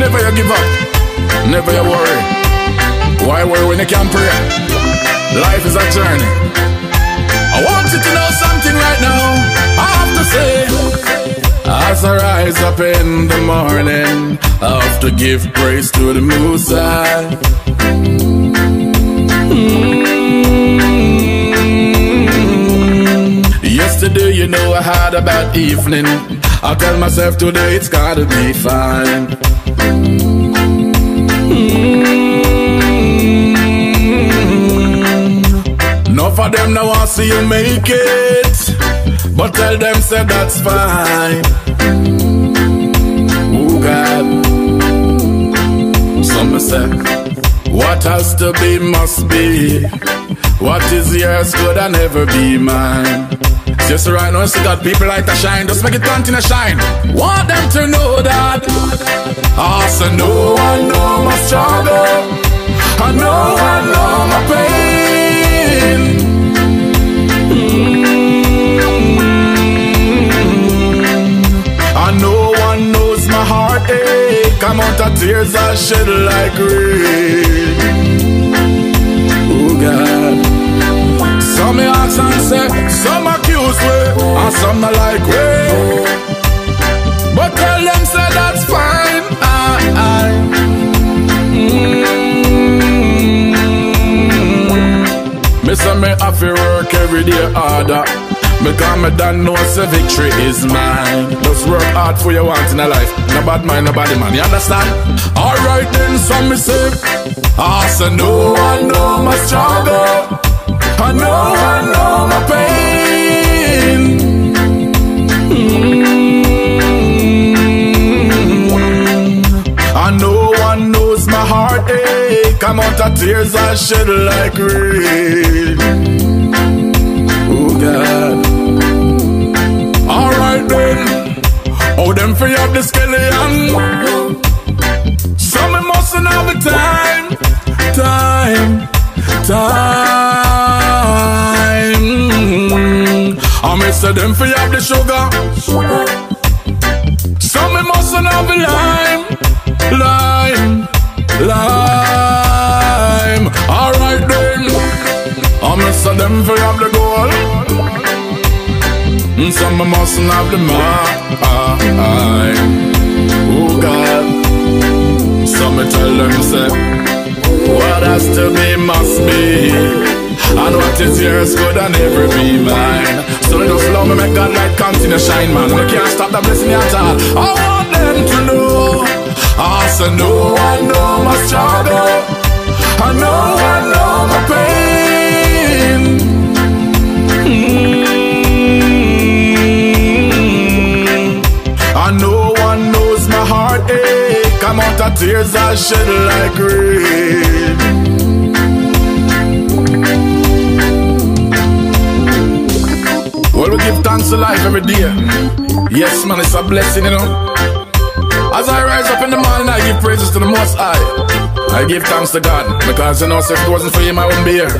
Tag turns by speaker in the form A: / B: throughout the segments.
A: you give up, never you worry. Why worry when you can pray? Life is a journey. I want you to know something right now. I have to say, as I rise up in the morning, I have to give praise to the High. Mm. Yesterday, you know, I had a bad evening. I tell myself today it's gotta be fine. Mm. Enough of them now want see you make it, but tell them say that's fine. Oh God, some say what has to be must be. What is yours could I never be mine. Just right now, see got people like to shine. Just make it continue shine. Want them to know that. Also, no one know my struggle. I know I know my pain. Mm. I know one knows my heartache. I'm out of tears I shed like rain. Oh God. Some me ask and say, some accuse we, and some not like we. But tell them say that's fine. I, I. Mm. Me say me have to work every day harder. Because me done know say victory is mine. Just work hard for your want in a life. No bad mind, nobody man. You understand? Alright then, some me say. I say no one know my struggle. I know, I know my pain. Mm. I know one knows my heartache. I'm out of tears I shed like rain. Oh God. Alright then. Oh, them free up the skeleton. Some mustn't have the time. Time. Time. Miss them for have the sugar. Some me mustn't have the lime, lime, lime. Alright then. I miss them for have the gold. Mm, Some me mustn't have the mine. Oh God. Some me tell them say. What has to be must be. And what is yours could and never be mine. So just love me, make God light continue shine, man. We can't stop the blessing at all. I want them to know. I say no, I know my struggle. I know, I know my pain. Mm. I know one knows my heartache. I'm out of tears I shed like rain. Life every day. Yes, man, it's a blessing, you know. As I rise up in the morning, I give praises to the Most High. I give thanks to God because you know, if it wasn't for Him, I wouldn't be here.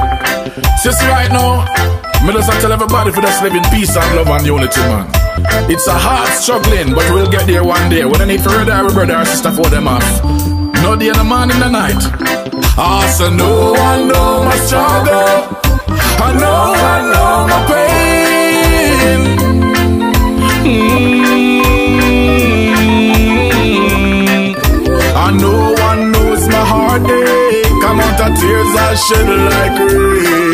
A: Just right now, me just tell everybody for just live in peace and love and unity, man. It's a hard struggling, but we'll get there one day. When I need for every brother or sister for them off. No day in the morning, the night. Also, no one know my struggle. I know, I know my pain. Shed like rain.